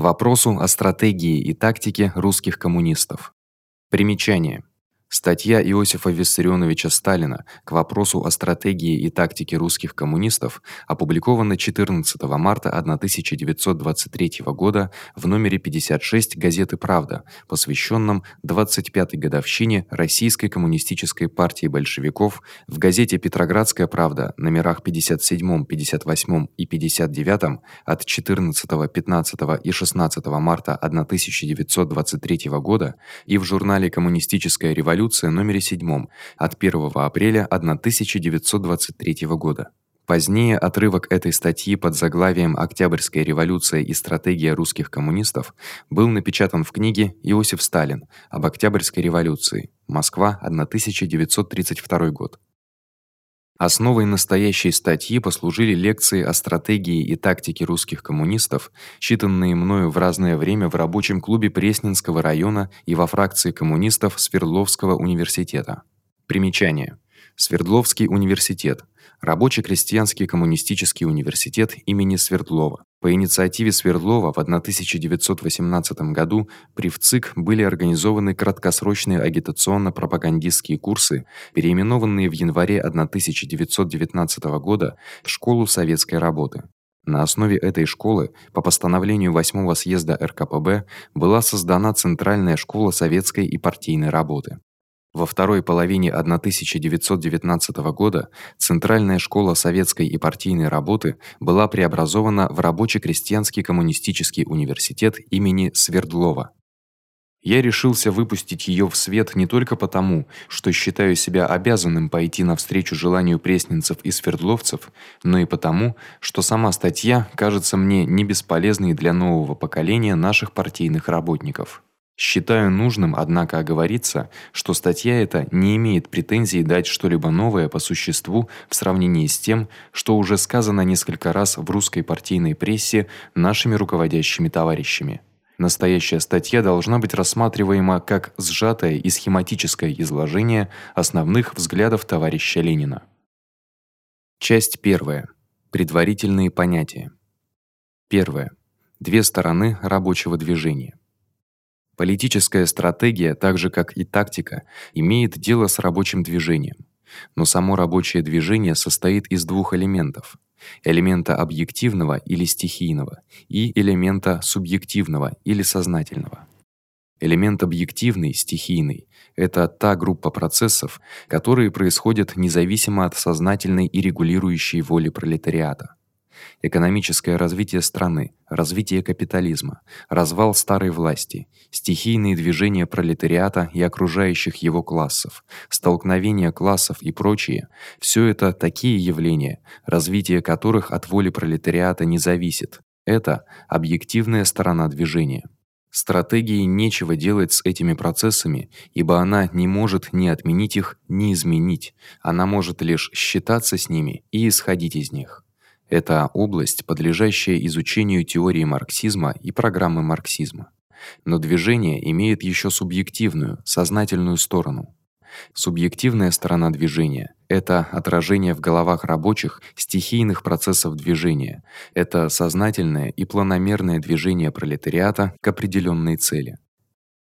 К вопросу о стратегии и тактике русских коммунистов. Примечание: Статья Иосифа Виссарионовича Сталина к вопросу о стратегии и тактике русских коммунистов опубликована 14 марта 1923 года в номере 56 газеты Правда, посвящённом 25-й годовщине Российской коммунистической партии большевиков в газете Петроградская правда, номерах 57, 58 и 59 от 14, 15 и 16 марта 1923 года и в журнале Коммунистическая революция революция номере 7 от 1 апреля 1923 года. Позднее отрывок этой статьи под заглавием Октябрьская революция и стратегия русских коммунистов был напечатан в книге Иосиф Сталин об Октябрьской революции. Москва, 1932 год. Основой настоящей статьи послужили лекции о стратегии и тактике русских коммунистов, читанные мною в разное время в рабочем клубе Пресненского района и во фракции коммунистов Свердловского университета. Примечание: Свердловский университет Рабоче-крестьянский коммунистический университет имени Свердлова. По инициативе Свердлова в 1918 году при ВЦИК были организованы краткосрочные агитационно-пропагандистские курсы, переименованные в январе 1919 года в Школу советской работы. На основе этой школы по постановлению 8-го съезда РКПБ была создана Центральная школа советской и партийной работы. Во второй половине 1919 года Центральная школа советской и партийной работы была преобразована в рабоче-крестьянский коммунистический университет имени Свердлова. Я решился выпустить её в свет не только потому, что считаю себя обязанным пойти навстречу желанию пресненцев и свердловцев, но и потому, что сама статья кажется мне не бесполезной для нового поколения наших партийных работников. Считаю нужным, однако, оговориться, что статья эта не имеет претензий дать что-либо новое по существу в сравнении с тем, что уже сказано несколько раз в русской партийной прессе нашими руководящими товарищами. Настоящая статья должна быть рассматриваема как сжатое и схематическое изложение основных взглядов товарища Ленина. Часть 1. Предварительные понятия. Первое. Две стороны рабочего движения. Политическая стратегия, так же как и тактика, имеет дело с рабочим движением. Но само рабочее движение состоит из двух элементов: элемента объективного или стихийного и элемента субъективного или сознательного. Элемент объективный, стихийный это та группа процессов, которые происходят независимо от сознательной и регулирующей воли пролетариата экономическое развитие страны, развитие капитализма, развал старой власти, стихийные движения пролетариата и окружающих его классов, столкновения классов и прочее всё это такие явления, развитие которых от воли пролетариата не зависит. Это объективная сторона движения. Стратегии нечего делать с этими процессами, ибо она не может ни отменить их, ни изменить. Она может лишь считаться с ними и исходить из них. Это область, подлежащая изучению теории марксизма и программы марксизма. Но движение имеет ещё субъективную, сознательную сторону. Субъективная сторона движения это отражение в головах рабочих стихийных процессов движения. Это сознательное и планомерное движение пролетариата к определённой цели.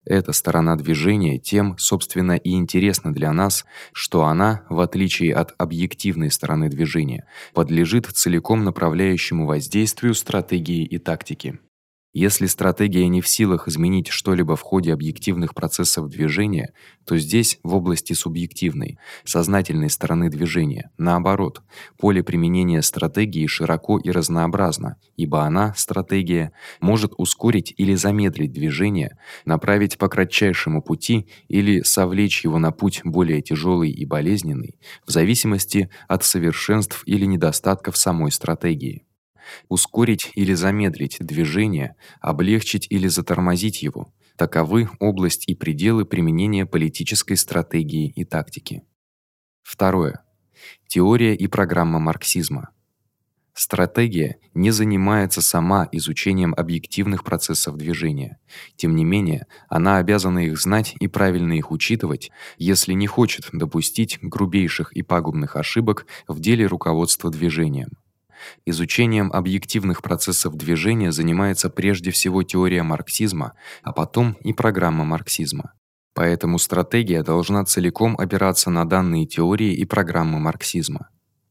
Эта сторона движения тем, собственно, и интересна для нас, что она, в отличие от объективной стороны движения, подлежит целиком направляющему воздействию стратегии и тактики. Если стратегия не в силах изменить что-либо в ходе объективных процессов движения, то здесь, в области субъективной, сознательной стороны движения, наоборот, поле применения стратегии широко и разнообразно, ибо она, стратегия, может ускорить или замедлить движение, направить по кратчайшему пути или совлечь его на путь более тяжёлый и болезненный, в зависимости от совершенств или недостатков самой стратегии ускорить или замедлить движение, облегчить или затормозить его. Таковы область и пределы применения политической стратегии и тактики. Второе. Теория и программа марксизма. Стратегия не занимается сама изучением объективных процессов движения. Тем не менее, она обязана их знать и правильно их учитывать, если не хочет допустить грубейших и пагубных ошибок в деле руководства движением. Изучением объективных процессов движения занимается прежде всего теория марксизма, а потом и программа марксизма. Поэтому стратегия должна целиком опираться на данные теории и программы марксизма.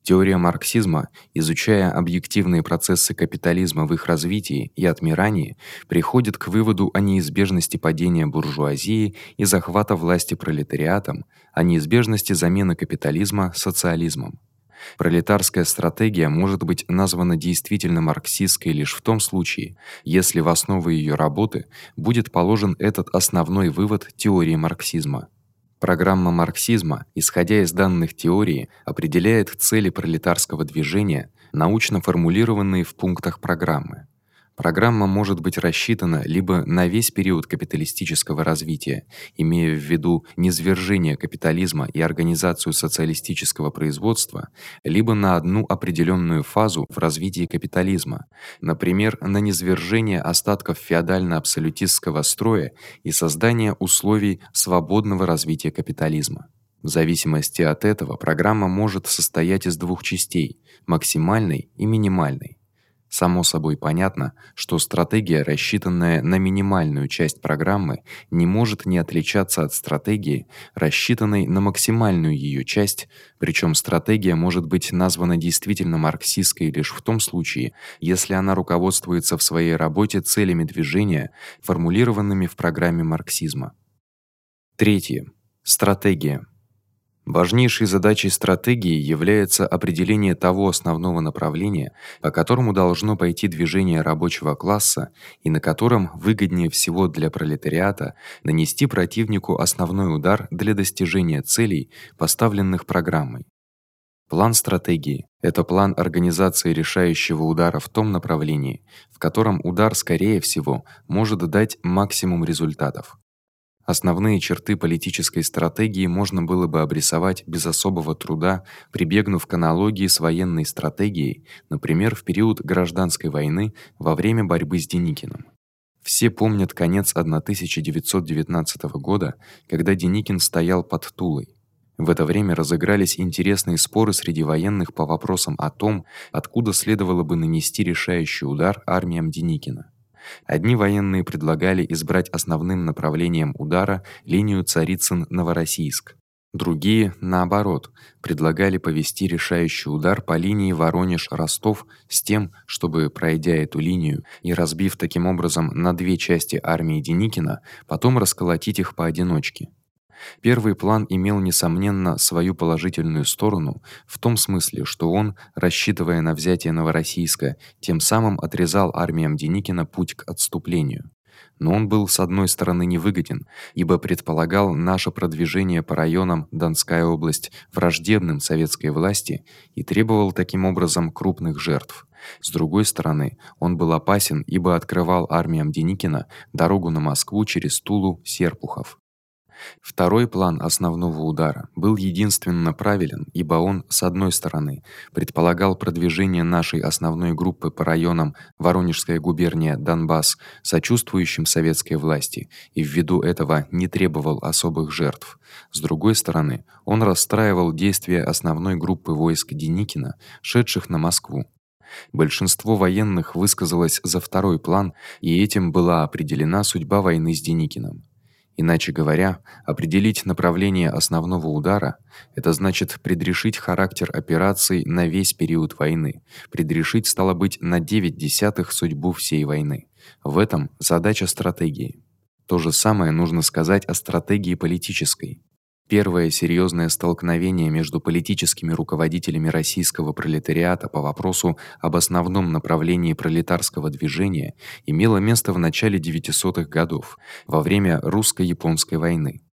Теория марксизма, изучая объективные процессы капитализма в их развитии и отмирании, приходит к выводу о неизбежности падения буржуазии и захвата власти пролетариатом, о неизбежности замены капитализма социализмом. Пролетарская стратегия может быть названа действительно марксистской лишь в том случае, если в основу её работы будет положен этот основной вывод теории марксизма. Программа марксизма, исходя из данных теории, определяет цели пролетарского движения, научно формулированные в пунктах программы. Программа может быть рассчитана либо на весь период капиталистического развития, имея в виду низвержение капитализма и организацию социалистического производства, либо на одну определённую фазу в развитии капитализма, например, на низвержение остатков феодально-абсолютистского строя и создание условий свободного развития капитализма. В зависимости от этого программа может состоять из двух частей: максимальной и минимальной. Само собой понятно, что стратегия, рассчитанная на минимальную часть программы, не может не отличаться от стратегии, рассчитанной на максимальную её часть, причём стратегия может быть названа действительно марксистской лишь в том случае, если она руководствуется в своей работе целями движения, формулированными в программе марксизма. Третье. Стратегия. Важнейшей задачей стратегии является определение того основного направления, по которому должно пойти движение рабочего класса и на котором выгоднее всего для пролетариата нанести противнику основной удар для достижения целей, поставленных программой. План стратегии это план организации решающего удара в том направлении, в котором удар скорее всего может дать максимум результатов. Основные черты политической стратегии можно было бы обрисовать без особого труда, прибегнув к аналогии с военной стратегией, например, в период гражданской войны во время борьбы с Деникиным. Все помнят конец 1919 года, когда Деникин стоял под Тулой. В это время разыгрались интересные споры среди военных по вопросам о том, откуда следовало бы нанести решающий удар армиям Деникина. Одни военные предлагали избрать основным направлением удара линию Царицын-Новороссийск. Другие, наоборот, предлагали повести решающий удар по линии Воронеж-Ростов с тем, чтобы пройдя эту линию и разбив таким образом на две части армии Деникина, потом расколотить их поодиночке. Первый план имел несомненно свою положительную сторону в том смысле, что он, рассчитывая на взятие Новороссийска, тем самым отрезал армиям Деникина путь к отступлению. Но он был с одной стороны невыгоден, ибо предполагал наше продвижение по районам Донская область враждебным советской власти и требовал таким образом крупных жертв. С другой стороны, он был опасен, ибо открывал армиям Деникина дорогу на Москву через Тулу, Серпухов. Второй план основного удара был единственно правилен, ибо он, с одной стороны, предполагал продвижение нашей основной группы по районам Воронежская губерния, Донбасс, сочувствующим советской власти, и ввиду этого не требовал особых жертв. С другой стороны, он расстраивал действия основной группы войск Деникина, шедших на Москву. Большинство военных высказалось за второй план, и этим была определена судьба войны с Деникиным. Иначе говоря, определить направление основного удара это значит предрешить характер операций на весь период войны. Предрешить стало быть на 9 десятых судьбу всей войны. В этом задача стратегии. То же самое нужно сказать о стратегии политической. Первое серьёзное столкновение между политическими руководителями российского пролетариата по вопросу об основном направлении пролетарского движения имело место в начале 900-х годов, во время русско-японской войны.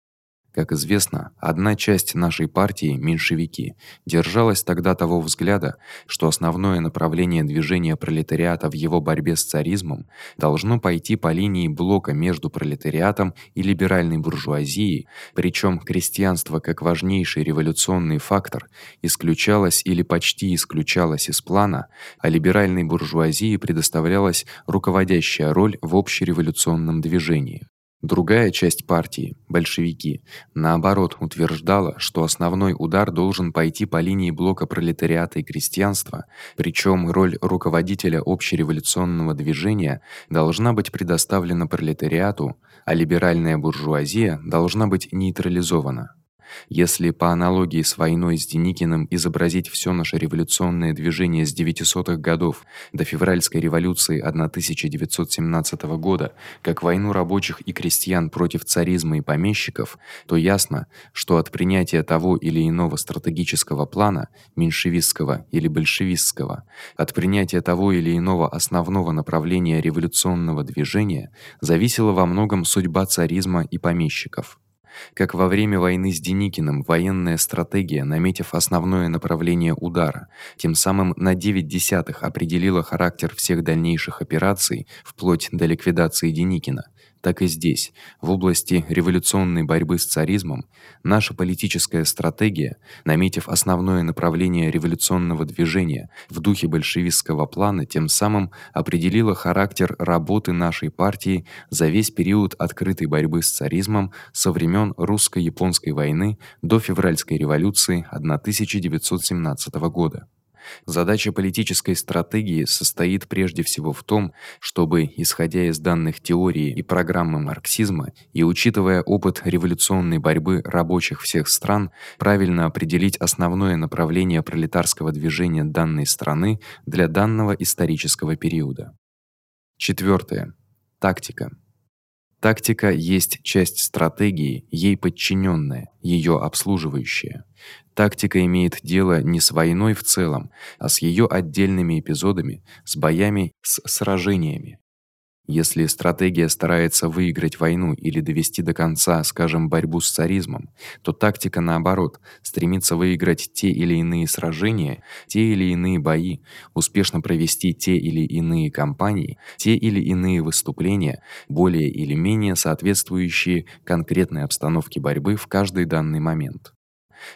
Как известно, одна часть нашей партии, меньшевики, держалась тогда того взгляда, что основное направление движения пролетариата в его борьбе с царизмом должно пойти по линии блока между пролетариатом и либеральной буржуазией, причём крестьянство как важнейший революционный фактор исключалось или почти исключалось из плана, а либеральной буржуазии предоставлялась руководящая роль в общереволюционном движении. Другая часть партии, большевики, наоборот, утверждала, что основной удар должен пойти по линии блока пролетариата и крестьянства, причём роль руководителя общереволюционного движения должна быть предоставлена пролетариату, а либеральная буржуазия должна быть нейтрализована. Если по аналогии с войной с Деникиным изобразить всё наше революционное движение с 900-х годов до февральской революции 1917 года как войну рабочих и крестьян против царизма и помещиков, то ясно, что от принятия того или иного стратегического плана, меньшевистского или большевистского, от принятия того или иного основного направления революционного движения зависела во многом судьба царизма и помещиков. Как во время войны с Деникиным военная стратегия, наметив основное направление удара, тем самым на 9 десятых определила характер всех дальнейших операций вплоть до ликвидации Деникина, так и здесь, в области революционной борьбы с царизмом, наша политическая стратегия, наметив основное направление революционного движения в духе большевистского плана, тем самым определила характер работы нашей партии за весь период открытой борьбы с царизмом со времён русско-японской войны до февральской революции 1917 года. Задача политической стратегии состоит прежде всего в том, чтобы, исходя из данных теории и программы марксизма и учитывая опыт революционной борьбы рабочих всех стран, правильно определить основное направление пролетарского движения данной страны для данного исторического периода. Четвёртое. Тактика. Тактика есть часть стратегии, ей подчинённая, её обслуживающая. Тактика имеет дело не с войной в целом, а с её отдельными эпизодами, с боями, с сражениями. Если стратегия старается выиграть войну или довести до конца, скажем, борьбу с царизмом, то тактика наоборот, стремится выиграть те или иные сражения, те или иные бои, успешно провести те или иные кампании, те или иные выступления, более или менее соответствующие конкретной обстановке борьбы в каждый данный момент.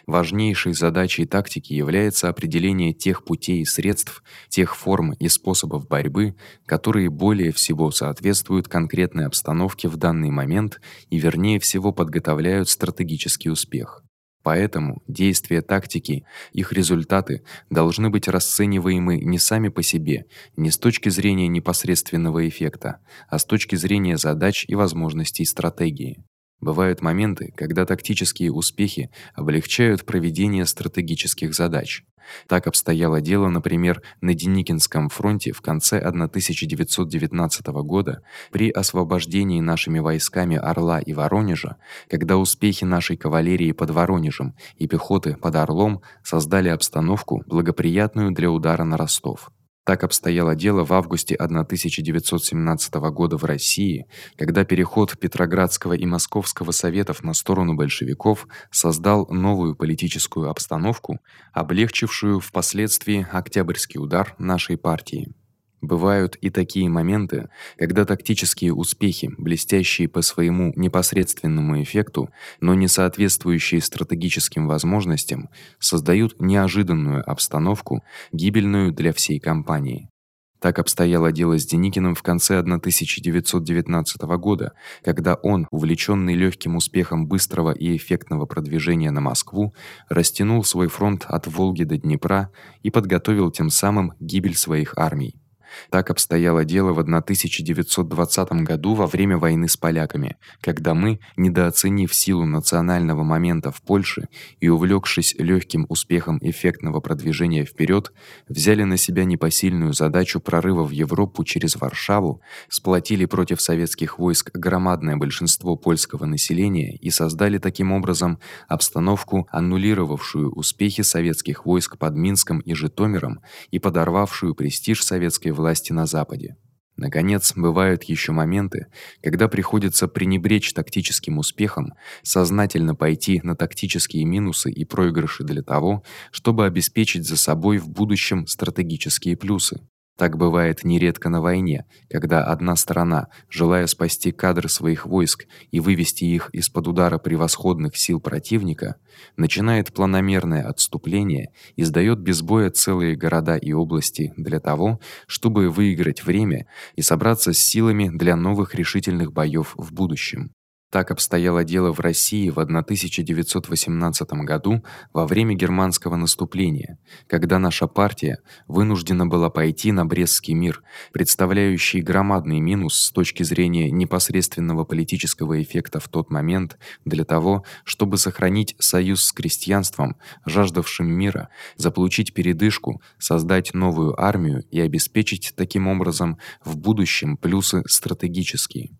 Важнейшей задачей тактики является определение тех путей и средств, тех форм и способов борьбы, которые более всего соответствуют конкретной обстановке в данный момент и вернее всего подготовляют стратегический успех. Поэтому действия тактики, их результаты должны быть расцениваемы не сами по себе, не с точки зрения непосредственного эффекта, а с точки зрения задач и возможностей стратегии. Бывают моменты, когда тактические успехи облегчают проведение стратегических задач. Так обстояло дело, например, на Деникинском фронте в конце 1919 года при освобождении нашими войсками Орла и Воронежа, когда успехи нашей кавалерии под Воронежем и пехоты под Орлом создали обстановку, благоприятную для удара на Ростов. Так обстояло дело в августе 1917 года в России, когда переход Петроградского и Московского советов на сторону большевиков создал новую политическую обстановку, облегчившую впоследствии Октябрьский удар нашей партии. Бывают и такие моменты, когда тактические успехи, блестящие по своему непосредственному эффекту, но не соответствующие стратегическим возможностям, создают неожиданную обстановку, гибельную для всей компании. Так обстояло дело с Деникиным в конце 1919 года, когда он, увлечённый лёгким успехом быстрого и эффектного продвижения на Москву, растянул свой фронт от Волги до Днепра и подготовил тем самым гибель своих армий. Так обстояло дело в 1920 году во время войны с поляками, когда мы, недооценив силу национального момента в Польше и увлёкшись лёгким успехом эффектного продвижения вперёд, взяли на себя непосильную задачу прорыва в Европу через Варшаву, сплотили против советских войск громадное большинство польского населения и создали таким образом обстановку, аннулировавшую успехи советских войск под Минском и Житомиром и подорвавшую престиж советской власти на западе. Наконец, бывают ещё моменты, когда приходится пренебречь тактическим успехом, сознательно пойти на тактические минусы и проигрыши для того, чтобы обеспечить за собой в будущем стратегические плюсы. Так бывает нередко на войне, когда одна сторона, желая спасти кадры своих войск и вывести их из-под удара превосходных сил противника, начинает планомерное отступление и сдаёт без боя целые города и области для того, чтобы выиграть время и собраться с силами для новых решительных боёв в будущем. Так обстояло дело в России в 1918 году во время германского наступления, когда наша партия вынуждена была пойти на Брестский мир, представляющий громадный минус с точки зрения непосредственного политического эффекта в тот момент для того, чтобы сохранить союз с крестьянством, жаждавшим мира, заполучить передышку, создать новую армию и обеспечить таким образом в будущем плюсы стратегические.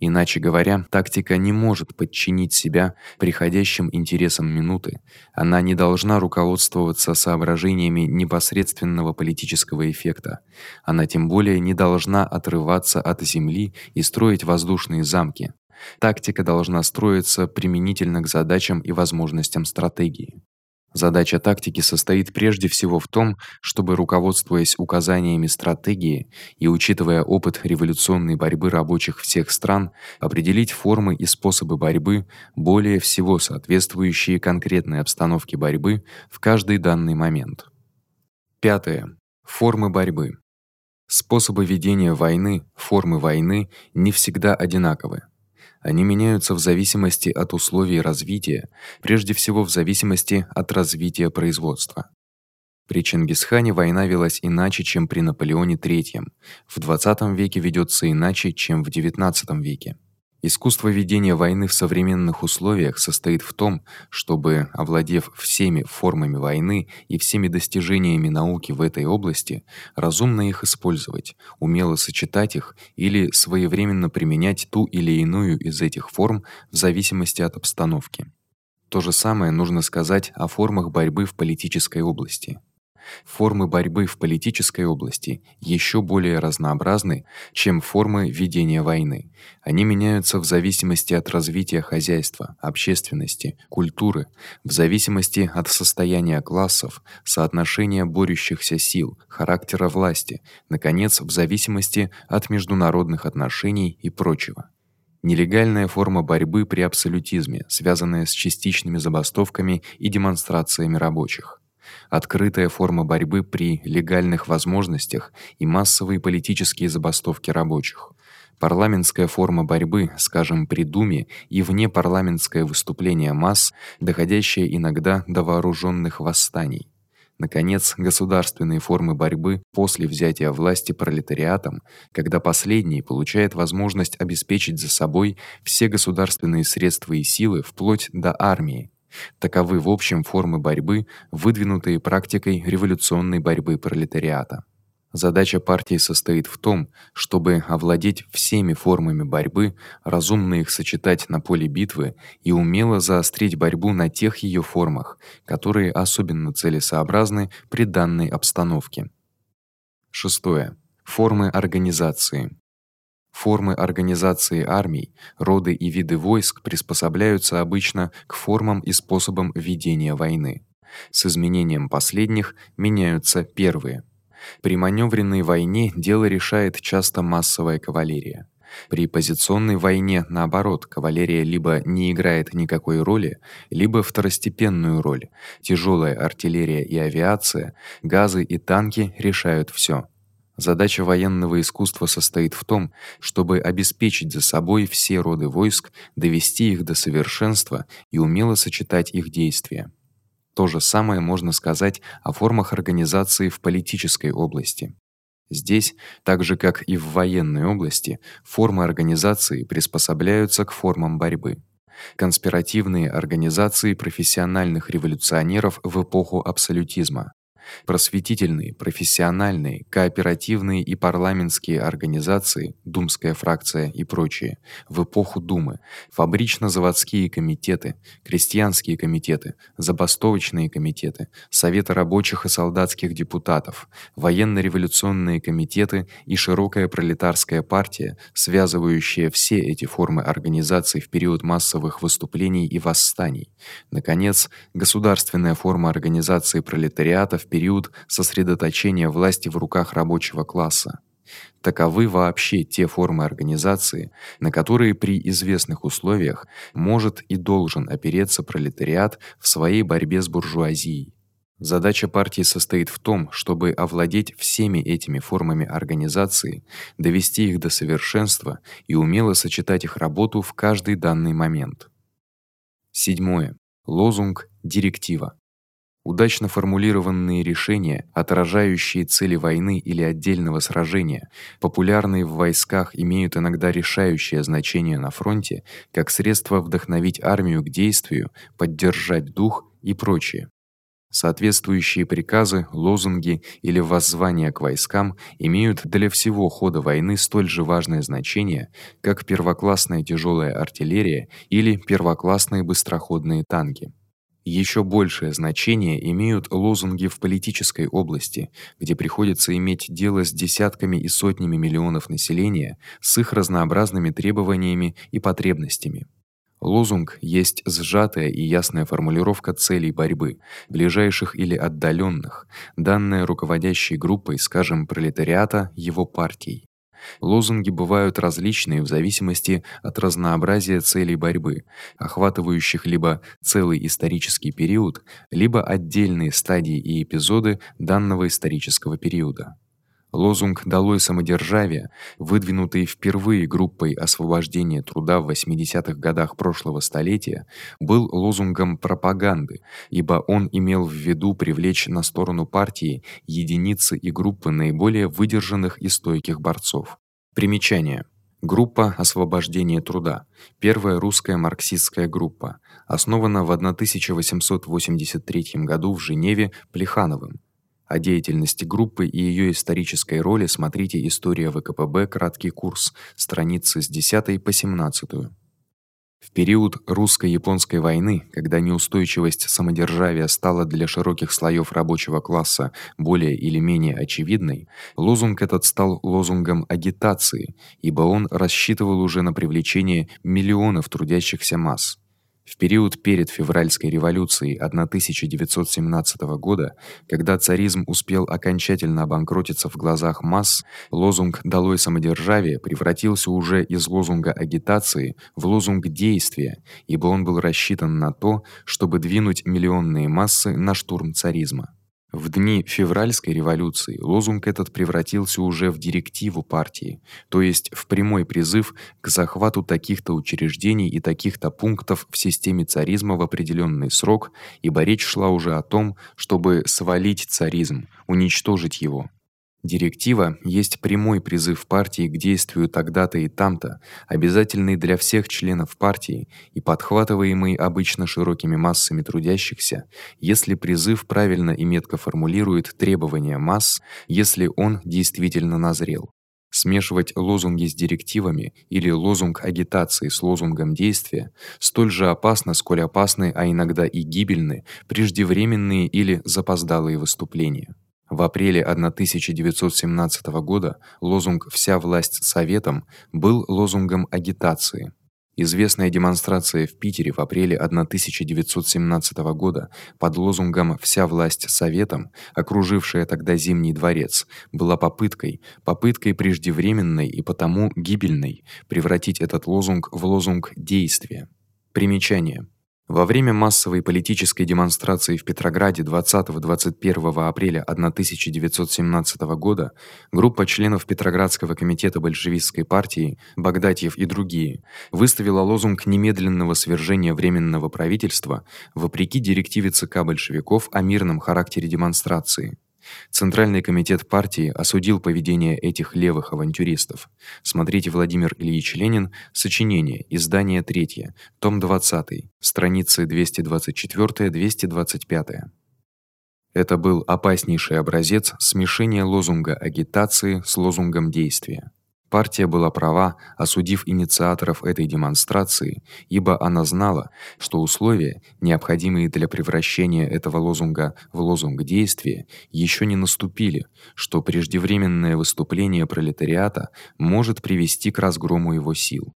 Иначе говоря, тактика не может подчинить себя приходящим интересам минуты. Она не должна руководствоваться соображениями непосредственного политического эффекта. Она тем более не должна отрываться от земли и строить воздушные замки. Тактика должна строиться применительно к задачам и возможностям стратегии. Задача тактики состоит прежде всего в том, чтобы руководствуясь указаниями стратегии и учитывая опыт революционной борьбы рабочих всех стран, определить формы и способы борьбы, более всего соответствующие конкретной обстановке борьбы в каждый данный момент. Пятое. Формы борьбы. Способы ведения войны, формы войны не всегда одинаковы. Они меняются в зависимости от условий развития, прежде всего в зависимости от развития производства. При Чингисхане война велась иначе, чем при Наполеоне III. В 20 веке ведётся иначе, чем в XIX веке. Искусство ведения войны в современных условиях состоит в том, чтобы, овладев всеми формами войны и всеми достижениями науки в этой области, разумно их использовать, умело сочетать их или своевременно применять ту или иную из этих форм в зависимости от обстановки. То же самое нужно сказать о формах борьбы в политической области. Формы борьбы в политической области ещё более разнообразны, чем формы ведения войны. Они меняются в зависимости от развития хозяйства, общественности, культуры, в зависимости от состояния классов, соотношения борющихся сил, характера власти, наконец, в зависимости от международных отношений и прочего. Нелегальная форма борьбы при абсолютизме, связанная с частичными забастовками и демонстрациями рабочих открытая форма борьбы при легальных возможностях и массовые политические забастовки рабочих. Парламентская форма борьбы, скажем, при думе и вне парламентское выступление масс, доходящее иногда до вооружённых восстаний. Наконец, государственные формы борьбы после взятия власти пролетариатом, когда последний получает возможность обеспечить за собой все государственные средства и силы вплоть до армии, Таковы в общем формы борьбы, выдвинутые практикой революционной борьбы пролетариата. Задача партии состоит в том, чтобы овладеть всеми формами борьбы, разумно их сочетать на поле битвы и умело заострить борьбу на тех её формах, которые особенно целесообразны при данной обстановке. Шестое. Формы организации. Формы организации армий, роды и виды войск приспосабливаются обычно к формам и способам ведения войны. С изменением последних меняются первые. При манёвренной войне дело решает часто массовая кавалерия. При позиционной войне, наоборот, кавалерия либо не играет никакой роли, либо второстепенную роль. Тяжёлая артиллерия и авиация, газы и танки решают всё. Задача военного искусства состоит в том, чтобы обеспечить за собой все роды войск, довести их до совершенства и умело сочетать их действия. То же самое можно сказать о формах организации в политической области. Здесь, так же как и в военной области, формы организации приспосабливаются к формам борьбы. Конспиративные организации профессиональных революционеров в эпоху абсолютизма Просветительные, профессиональные, кооперативные и парламентские организации, думская фракция и прочие в эпоху Думы, фабрично-заводские комитеты, крестьянские комитеты, забастовочные комитеты, советы рабочих и солдатских депутатов, военно-революционные комитеты и широкая пролетарская партия, связывающая все эти формы организаций в период массовых выступлений и восстаний. Наконец, государственная форма организации пролетариата в период сосредоточения власти в руках рабочего класса. Таковы вообще те формы организации, на которые при известных условиях может и должен опереться пролетариат в своей борьбе с буржуазией. Задача партии состоит в том, чтобы овладеть всеми этими формами организации, довести их до совершенства и умело сочетать их работу в каждый данный момент. Седьмое. Лозунг директива. Удачно формулированные решения, отражающие цели войны или отдельного сражения, популярные в войсках, имеют иногда решающее значение на фронте, как средство вдохновить армию к действию, поддержать дух и прочее. Соответствующие приказы, лозунги или воззвания к войскам имеют для всего хода войны столь же важное значение, как первоклассная тяжелая артиллерия или первоклассные быстроходные танки. Ещё большее значение имеют лозунги в политической области, где приходится иметь дело с десятками и сотнями миллионов населения, с их разнообразными требованиями и потребностями. Лозунг есть сжатая и ясная формулировка целей борьбы, ближайших или отдалённых, данная руководящей группой, скажем, пролетариата, его партией. Лозунги бывают различные в зависимости от разнообразия целей борьбы, охватывающих либо целый исторический период, либо отдельные стадии и эпизоды данного исторического периода. Лозунг «Долой самодержавие», выдвинутый впервые группой освобождения труда в 80-х годах прошлого столетия, был лозунгом пропаганды, ибо он имел в виду привлечь на сторону партии единицы и группы наиболее выдержанных и стойких борцов. Примечание: Группа освобождения труда. Первая русская марксистская группа, основана в 1883 году в Женеве Плехановым. О деятельности группы и её исторической роли смотрите История ВКПБ краткий курс, страницы с 10 по 17. В период русско-японской войны, когда неустойчивость самодержавия стала для широких слоёв рабочего класса более или менее очевидной, лозунг этот стал лозунгом агитации, ибо он рассчитывал уже на привлечение миллионов трудящихся масс. В период перед февральской революцией 1917 года, когда царизм успел окончательно обанкротиться в глазах масс, лозунг "Долой самодержавие" превратился уже из лозунга агитации в лозунг действия, ибо он был рассчитан на то, чтобы двинуть миллионные массы на штурм царизма. В дни февральской революции лозунг этот превратился уже в директиву партии, то есть в прямой призыв к захвату таких-то учреждений и таких-то пунктов в системе царизма в определённый срок, ибо речь шла уже о том, чтобы свалить царизм, уничтожить его. Директива есть прямой призыв партии к действию тогда-то и там-то, обязательный для всех членов партии и подхватываемый обычно широкими массами трудящихся, если призыв правильно и метко формулирует требования масс, если он действительно назрел. Смешивать лозунги с директивами или лозунг агитации с лозунгом действия столь же опасно, сколь опасны, а иногда и гибельны преждевременные или запоздалые выступления. В апреле 1917 года лозунг Вся власть советам был лозунгом агитации. Известная демонстрация в Питере в апреле 1917 года под лозунгом Вся власть советам, окружившая тогда Зимний дворец, была попыткой, попыткой преждевременной и потому гибельной превратить этот лозунг в лозунг действия. Примечание: во время массовой политической демонстрации в Петрограде 20-21 апреля 1917 года группа членов Петроградского комитета большевистской партии Богдатьев и другие выставила лозунг немедленного свержения временного правительства вопреки директиве ЦК большевиков о мирном характере демонстрации. Центральный комитет партии осудил поведение этих левых авантюристов. Смотрите Владимир Ильич Ленин, сочинение, издание 3, том 20, страницы 224-225. Это был опаснейший образец смешения лозунга агитации с лозунгом действия. Партия была права, осудив инициаторов этой демонстрации, ибо она знала, что условия, необходимые для превращения этого лозунга в лозунг действия, ещё не наступили, что преждевременное выступление пролетариата может привести к разгрому его сил.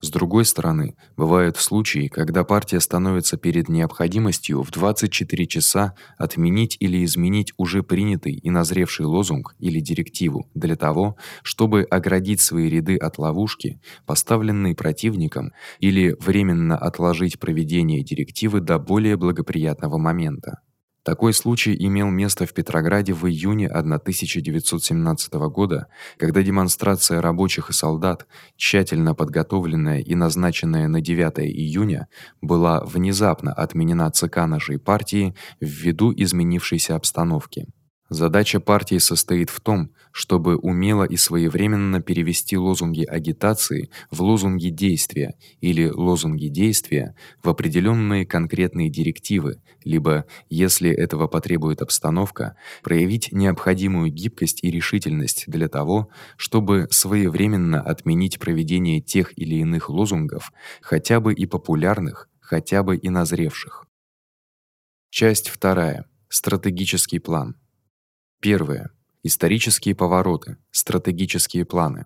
С другой стороны, бывают случаи, когда партия становится перед необходимостью в 24 часа отменить или изменить уже принятый и назревший лозунг или директиву для того, чтобы оградить свои ряды от ловушки, поставленной противником, или временно отложить проведение директивы до более благоприятного момента. Такой случай имел место в Петрограде в июне 1917 года, когда демонстрация рабочих и солдат, тщательно подготовленная и назначенная на 9 июня, была внезапно отменена ЦК нашей партии ввиду изменившейся обстановки. Задача партии состоит в том, чтобы умело и своевременно перевести лозунги агитации в лозунги действия или лозунги действия в определённые конкретные директивы, либо, если этого потребует обстановка, проявить необходимую гибкость и решительность для того, чтобы своевременно отменить проведение тех или иных лозунгов, хотя бы и популярных, хотя бы и назревших. Часть вторая. Стратегический план. Первое. Исторические повороты, стратегические планы.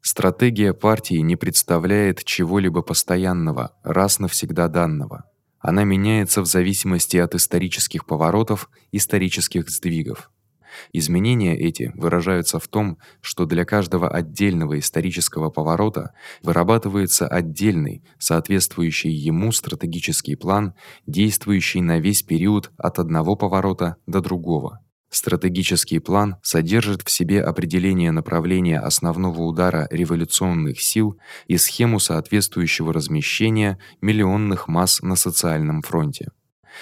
Стратегия партии не представляет чего-либо постоянного, раз навсегда данного. Она меняется в зависимости от исторических поворотов, исторических сдвигов. Изменения эти выражаются в том, что для каждого отдельного исторического поворота вырабатывается отдельный, соответствующий ему стратегический план, действующий на весь период от одного поворота до другого. Стратегический план содержит в себе определение направления основного удара революционных сил и схему соответствующего размещения миллионных масс на социальном фронте.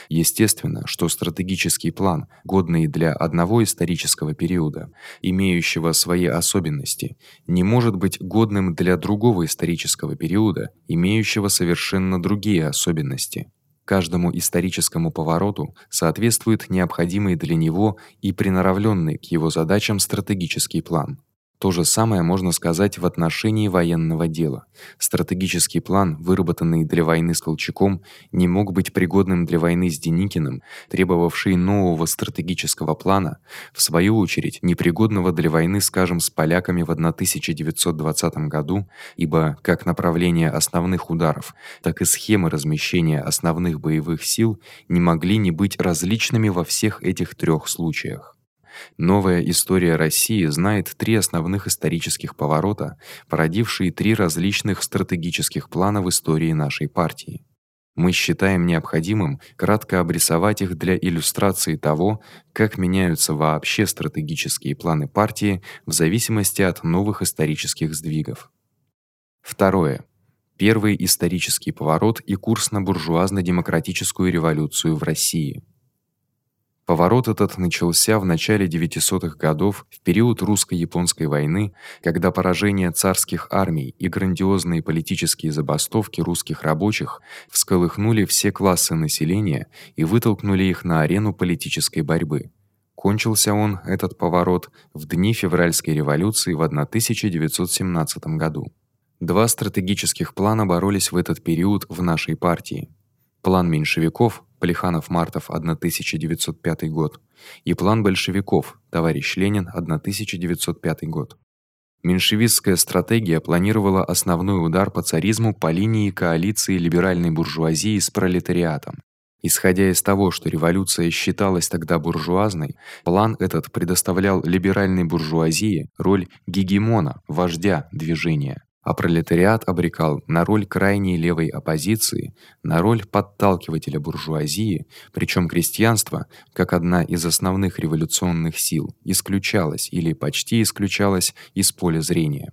Естественно, что стратегический план, годный для одного исторического периода, имеющего свои особенности, не может быть годным для другого исторического периода, имеющего совершенно другие особенности. Каждому историческому повороту соответствует необходимый для него и приноравлённый к его задачам стратегический план. То же самое можно сказать в отношении военного дела. Стратегический план, выработанный для войны с Колчаком, не мог быть пригодным для войны с Деникиным, требовавшей нового стратегического плана, в свою очередь, непригодного для войны, скажем, с поляками в 1920 году, ибо как направление основных ударов, так и схемы размещения основных боевых сил не могли не быть различными во всех этих трёх случаях. Новая история России знает три основных исторических поворота, породившие три различных стратегических плана в истории нашей партии. Мы считаем необходимым кратко обрисовать их для иллюстрации того, как меняются вообще стратегические планы партии в зависимости от новых исторических сдвигов. Второе. Первый исторический поворот и курс на буржуазно-демократическую революцию в России. Поворот этот начался в начале 900-х годов, в период русско-японской войны, когда поражение царских армий и грандиозные политические забастовки русских рабочих всколыхнули все классы населения и вытолкнули их на арену политической борьбы. Кончился он этот поворот в дни февральской революции в 1917 году. Два стратегических плана боролись в этот период в нашей партии. План меньшевиков Плеханов-Мартов 1905 год и план большевиков товарищ Ленин 1905 год. Меньшевистская стратегия планировала основной удар по царизму по линии коалиции либеральной буржуазии с пролетариатом. Исходя из того, что революция считалась тогда буржуазной, план этот предоставлял либеральной буржуазии роль гегемона, вождя движения а пролетариат обрекал на роль крайней левой оппозиции, на роль подталкивателя буржуазии, причём крестьянство, как одна из основных революционных сил, исключалось или почти исключалось из поля зрения.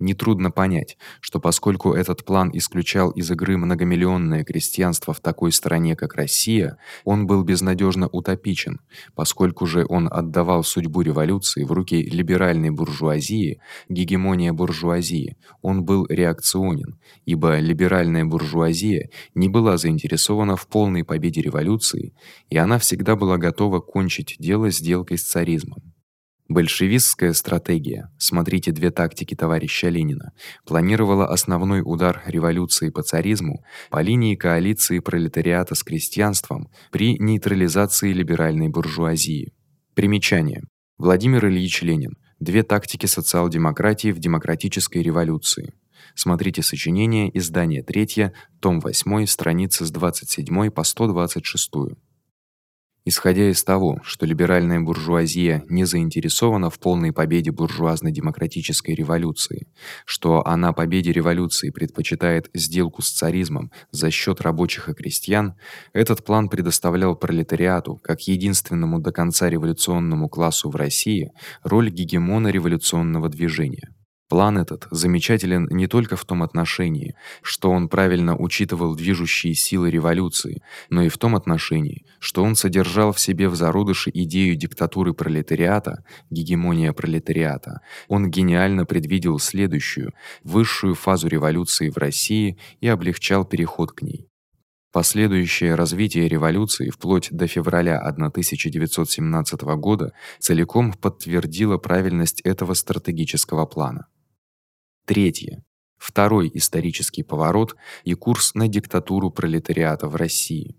Нетрудно понять, что поскольку этот план исключал из игры многомиллионное крестьянство в такой стране, как Россия, он был безнадёжно утопичен, поскольку же он отдавал судьбу революции в руки либеральной буржуазии, гегемония буржуазии. Он был реакционен, ибо либеральная буржуазия не была заинтересована в полной победе революции, и она всегда была готова кончить дело сделкой с царизмом. Большевистская стратегия, смотрите две тактики товарища Ленина, планировала основной удар революции по царизму по линии коалиции пролетариата с крестьянством при нейтрализации либеральной буржуазии. Примечание. Владимир Ильич Ленин. Две тактики социал-демократии в демократической революции. Смотрите сочинение, издание 3, том 8, страницы с 27 по 126. Исходя из того, что либеральная буржуазия не заинтересована в полной победе буржуазно-демократической революции, что она победе революции предпочитает сделку с царизмом за счёт рабочих и крестьян, этот план предоставлял пролетариату, как единственному до конца революционному классу в России, роль гегемона революционного движения. План этот замечателен не только в том отношении, что он правильно учитывал движущие силы революции, но и в том отношении, что он содержал в себе в зародыше идею диктатуры пролетариата, гегемония пролетариата. Он гениально предвидел следующую, высшую фазу революции в России и облегчал переход к ней. Последующее развитие революции вплоть до февраля 1917 года целиком подтвердило правильность этого стратегического плана. Третье. Второй исторический поворот и курс на диктатуру пролетариата в России.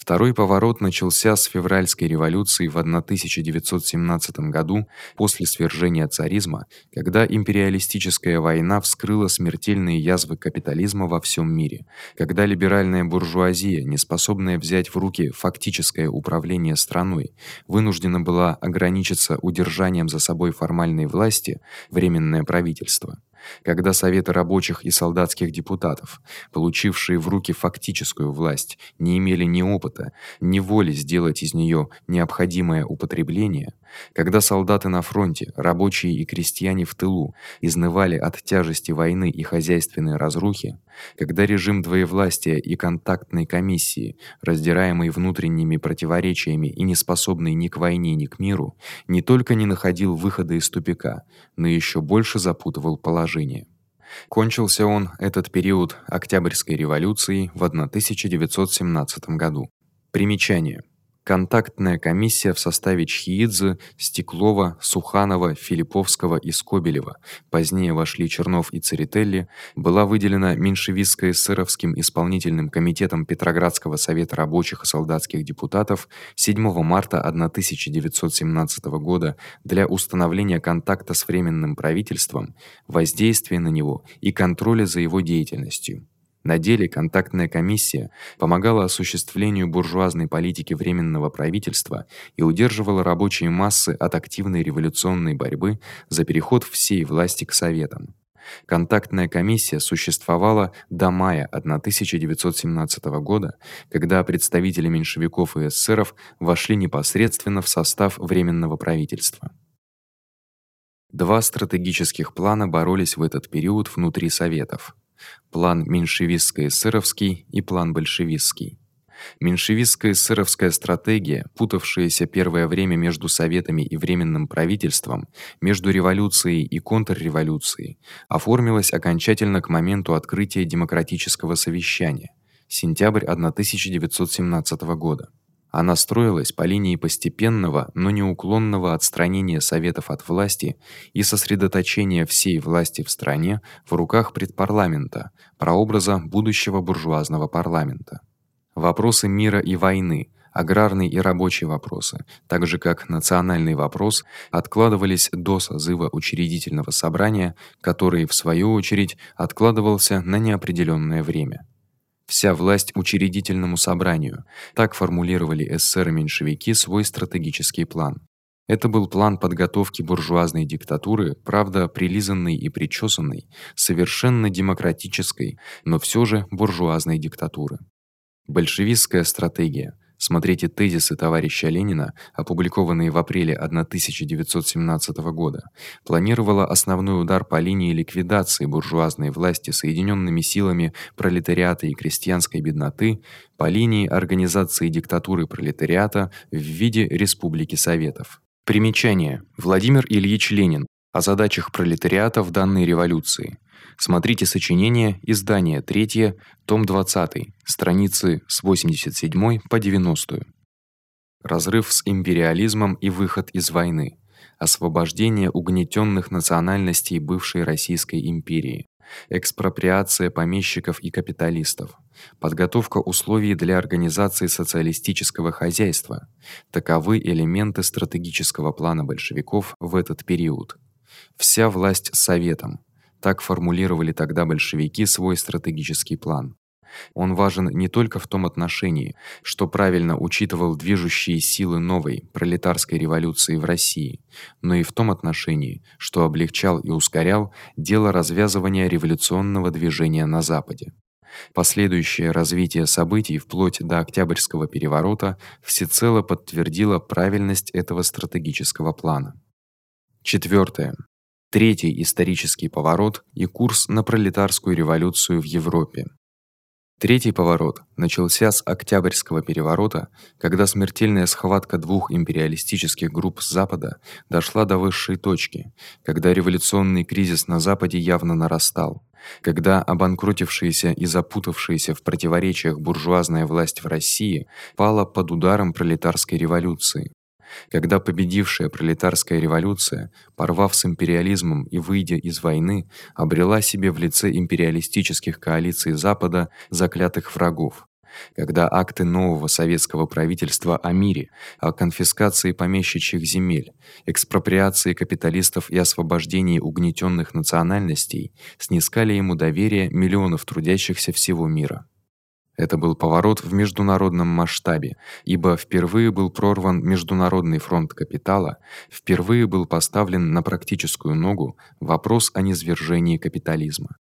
Второй поворот начался с февральской революции в 1917 году после свержения царизма, когда империалистическая война вскрыла смертельные язвы капитализма во всем мире, когда либеральная буржуазия, не способная взять в руки фактическое управление страной, вынуждена была ограничиться удержанием за собой формальной власти, временное правительство когда советы рабочих и солдатских депутатов, получившие в руки фактическую власть, не имели ни опыта, ни воли сделать из неё необходимое употребление, когда солдаты на фронте, рабочие и крестьяне в тылу изнывали от тяжести войны и хозяйственной разрухи, когда режим двоевластия и контактной комиссии, раздираемый внутренними противоречиями и не способный ни к войне, ни к миру, не только не находил выхода из тупика, но ещё больше запутывал положение. Кончился он этот период Октябрьской революции в 1917 году. Примечание: Контактная комиссия в составе Чхиидзе, Стеклова, Суханова, Филипповского и Скобелева, позднее вошли Чернов и Церетели, была выделена меньшевистско-эсеровским исполнительным комитетом Петроградского совета рабочих и солдатских депутатов 7 марта 1917 года для установления контакта с временным правительством, воздействия на него и контроля за его деятельностью. На деле контактная комиссия помогала осуществлению буржуазной политики временного правительства и удерживала рабочие массы от активной революционной борьбы за переход всей власти к советам. Контактная комиссия существовала до мая 1917 года, когда представители меньшевиков и эсеров вошли непосредственно в состав временного правительства. Два стратегических плана боролись в этот период внутри советов план меньшевистско-эсеровский и план большевистский. Меньшевистско-эсеровская стратегия, путавшаяся первое время между советами и временным правительством, между революцией и контрреволюцией, оформилась окончательно к моменту открытия демократического совещания сентябрь 1917 года. Она строилась по линии постепенного, но неуклонного отстранения советов от власти и сосредоточения всей власти в стране в руках предпарламента, прообраза будущего буржуазного парламента. Вопросы мира и войны, аграрные и рабочие вопросы, так же как национальный вопрос, откладывались до созыва учредительного собрания, который в свою очередь откладывался на неопределённое время вся власть учредительному собранию. Так формулировали эсеры-меньшевики свой стратегический план. Это был план подготовки буржуазной диктатуры, правда, прилизанной и причёсанной, совершенно демократической, но всё же буржуазной диктатуры. Большевистская стратегия Смотрите тезисы товарища Ленина, опубликованные в апреле 1917 года. Планировала основной удар по линии ликвидации буржуазной власти соединёнными силами пролетариата и крестьянской бедноты по линии организации диктатуры пролетариата в виде республики советов. Примечание: Владимир Ильич Ленин о задачах пролетариата в данной революции. Смотрите сочинение, издание 3, том 20, страницы с 87 по 90. Разрыв с империализмом и выход из войны. Освобождение угнетённых национальностей бывшей Российской империи. Экспроприация помещиков и капиталистов. Подготовка условий для организации социалистического хозяйства. Таковы элементы стратегического плана большевиков в этот период. Вся власть советам так формулировали тогда большевики свой стратегический план. он важен не только в том отношении, что правильно учитывал движущие силы новой пролетарской революции в России, но и в том отношении, что облегчал и ускорял дело развязывания революционного движения на западе. Последующее развитие событий вплоть до Октябрьского переворота всецело подтвердило правильность этого стратегического плана. Четвёртое. Третий исторический поворот и курс на пролетарскую революцию в Европе. Третий поворот начался с Октябрьского переворота, когда смертельная схватка двух империалистических групп с запада дошла до высшей точки, когда революционный кризис на западе явно нарастал, когда обанкротившаяся и запутавшаяся в противоречиях буржуазная власть в России пала под ударом пролетарской революции когда победившая пролетарская революция, порвав с империализмом и выйдя из войны, обрела себе в лице империалистических коалиций Запада заклятых врагов, когда акты нового советского правительства о мире, о конфискации помещичьих земель, экспроприации капиталистов и освобождении угнетённых национальностей снискали ему доверие миллионов трудящихся всего мира. Это был поворот в международном масштабе, ибо впервые был прорван международный фронт капитала, впервые был поставлен на практическую ногу вопрос о низвержении капитализма.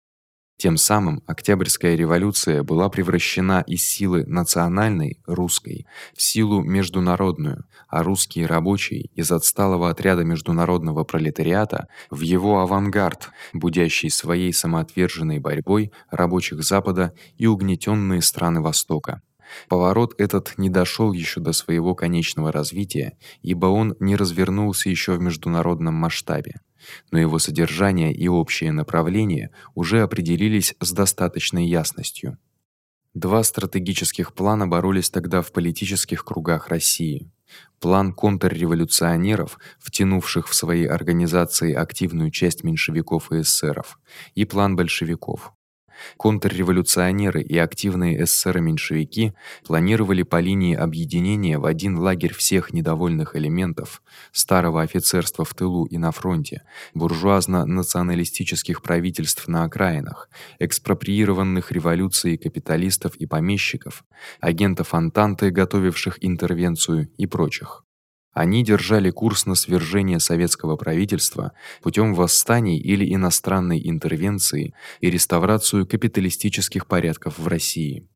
Тем самым Октябрьская революция была превращена из силы национальной русской в силу международную, а русские рабочие из отсталого отряда международного пролетариата в его авангард, будящий своей самоотверженной борьбой рабочих Запада и угнетённые страны Востока. Поворот этот не дошёл ещё до своего конечного развития, ибо он не развернулся ещё в международном масштабе но его содержание и общее направление уже определились с достаточной ясностью. Два стратегических плана боролись тогда в политических кругах России. План контрреволюционеров, втянувших в свои организации активную часть меньшевиков и эсеров, и план большевиков. Контрреволюционеры и активные эсеры-меньшевики планировали по линии объединения в один лагерь всех недовольных элементов старого офицерства в тылу и на фронте, буржуазно-националистических правительств на окраинах, экспроприированных революцией капиталистов и помещиков, агентов Антанты, готовивших интервенцию и прочих. Они держали курс на свержение советского правительства путём восстаний или иностранной интервенции и реставрацию капиталистических порядков в России.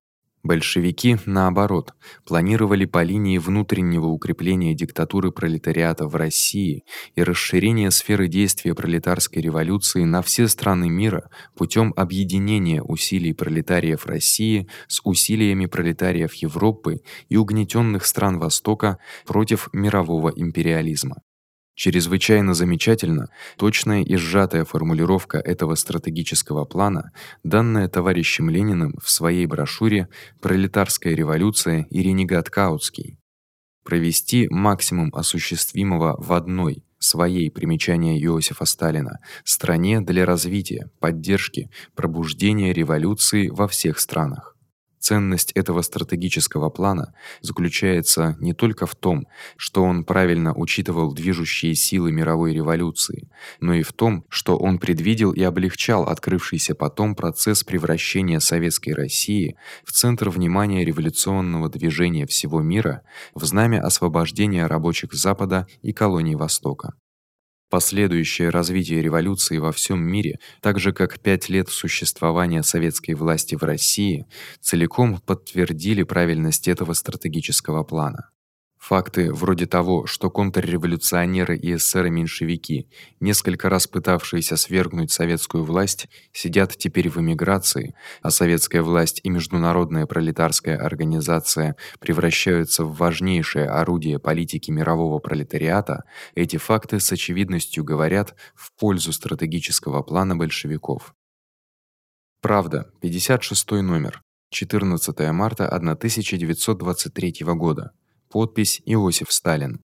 Большевики, наоборот, планировали по линии внутреннего укрепления диктатуры пролетариата в России и расширения сферы действия пролетарской революции на все страны мира путём объединения усилий пролетариев России с усилиями пролетариев Европы и угнетённых стран Востока против мирового империализма. Чрезвычайно замечательно точная и сжатая формулировка этого стратегического плана, данная товарищем Лениным в своей брошюре Пролетарская революция и ренегат Каутский. Провести максимум осуществимого в одной своей примечание Иосифа Сталина стране для развития, поддержки, пробуждения революции во всех странах. Ценность этого стратегического плана заключается не только в том, что он правильно учитывал движущие силы мировой революции, но и в том, что он предвидел и облегчал открывшийся потом процесс превращения советской России в центр внимания революционного движения всего мира, в знамя освобождения рабочих Запада и колоний Востока. Последующее развитие революции во всем мире, так же как 5 лет существования советской власти в России, целиком подтвердили правильность этого стратегического плана. Факты вроде того, что контрреволюционеры и эсеры-меньшевики, несколько раз пытавшиеся свергнуть советскую власть, сидят теперь в эмиграции, а советская власть и международная пролетарская организация превращаются в важнейшее орудие политики мирового пролетариата, эти факты с очевидностью говорят в пользу стратегического плана большевиков. Правда, 56 номер. 14 марта 1923 года. Подпись Иосиф Сталин.